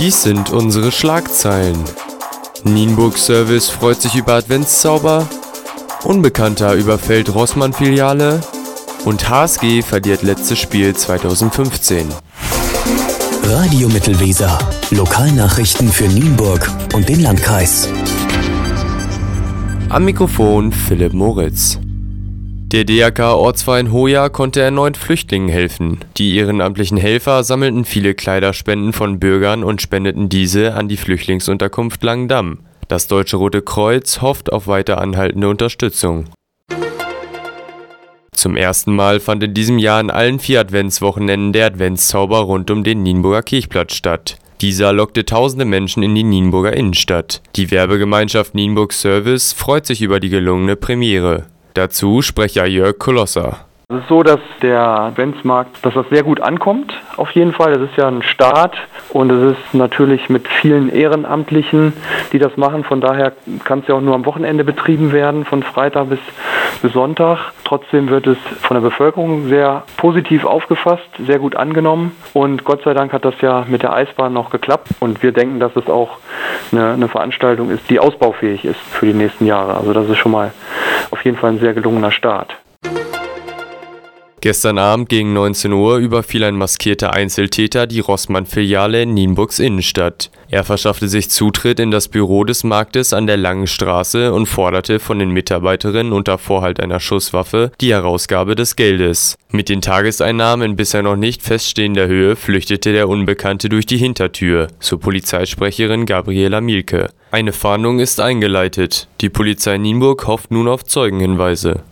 Dies sind unsere Schlagzeilen. Nienburg Service freut sich über Adventszauber. Unbekannter überfällt Rossmann Filiale. Und HSG verliert letztes Spiel 2015. Radio Mittelweser. Lokalnachrichten für Nienburg und den Landkreis. Am Mikrofon Philipp Moritz. Der DRK-Ortsverein Hoja konnte erneut Flüchtlingen helfen. Die ehrenamtlichen Helfer sammelten viele Kleiderspenden von Bürgern und spendeten diese an die Flüchtlingsunterkunft Langendamm. Das Deutsche Rote Kreuz hofft auf weiter anhaltende Unterstützung. Zum ersten Mal fand in diesem Jahr an allen vier Adventswochenenden der Adventszauber rund um den Nienburger Kirchplatz statt. Dieser lockte tausende Menschen in die Nienburger Innenstadt. Die Werbegemeinschaft Nienburg Service freut sich über die gelungene Premiere. Dazu Sprecher Jörg Kolosser. Es ist so, dass der Adventsmarkt, dass das sehr gut ankommt, auf jeden Fall. Das ist ja ein Start und es ist natürlich mit vielen Ehrenamtlichen, die das machen. Von daher kann es ja auch nur am Wochenende betrieben werden, von Freitag bis, bis Sonntag. Trotzdem wird es von der Bevölkerung sehr positiv aufgefasst, sehr gut angenommen. Und Gott sei Dank hat das ja mit der Eisbahn noch geklappt. Und wir denken, dass es auch eine, eine Veranstaltung ist, die ausbaufähig ist für die nächsten Jahre. Also das ist schon mal auf jeden Fall ein sehr gelungener Start. Gestern Abend gegen 19 Uhr überfiel ein maskierter Einzeltäter die Rossmann-Filiale in Nienburgs Innenstadt. Er verschaffte sich Zutritt in das Büro des Marktes an der Langen Straße und forderte von den Mitarbeiterinnen unter Vorhalt einer Schusswaffe die Herausgabe des Geldes. Mit den Tageseinnahmen in bisher noch nicht feststehender Höhe flüchtete der Unbekannte durch die Hintertür, zur Polizeisprecherin Gabriela Mielke. Eine Fahndung ist eingeleitet. Die Polizei Nienburg hofft nun auf Zeugenhinweise.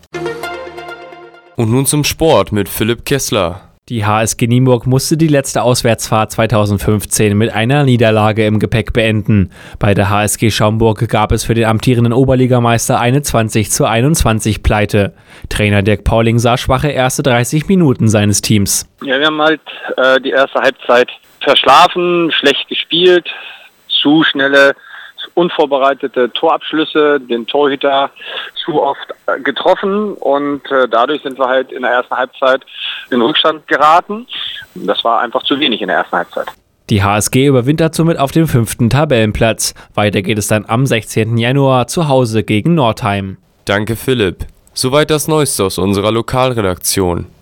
Und nun zum Sport mit Philipp Kessler. Die HSG Nienburg musste die letzte Auswärtsfahrt 2015 mit einer Niederlage im Gepäck beenden. Bei der HSG Schaumburg gab es für den amtierenden Oberligameister eine 20 zu 21 Pleite. Trainer Dirk Pauling sah schwache erste 30 Minuten seines Teams. Ja, wir haben halt äh, die erste Halbzeit verschlafen, schlecht gespielt, zu schnelle unvorbereitete Torabschlüsse, den Torhüter zu oft äh, getroffen und äh, dadurch sind wir halt in der ersten Halbzeit in Rückstand geraten. Das war einfach zu wenig in der ersten Halbzeit. Die HSG überwintert somit auf dem fünften Tabellenplatz. Weiter geht es dann am 16. Januar zu Hause gegen Nordheim. Danke Philipp. Soweit das Neueste aus unserer Lokalredaktion.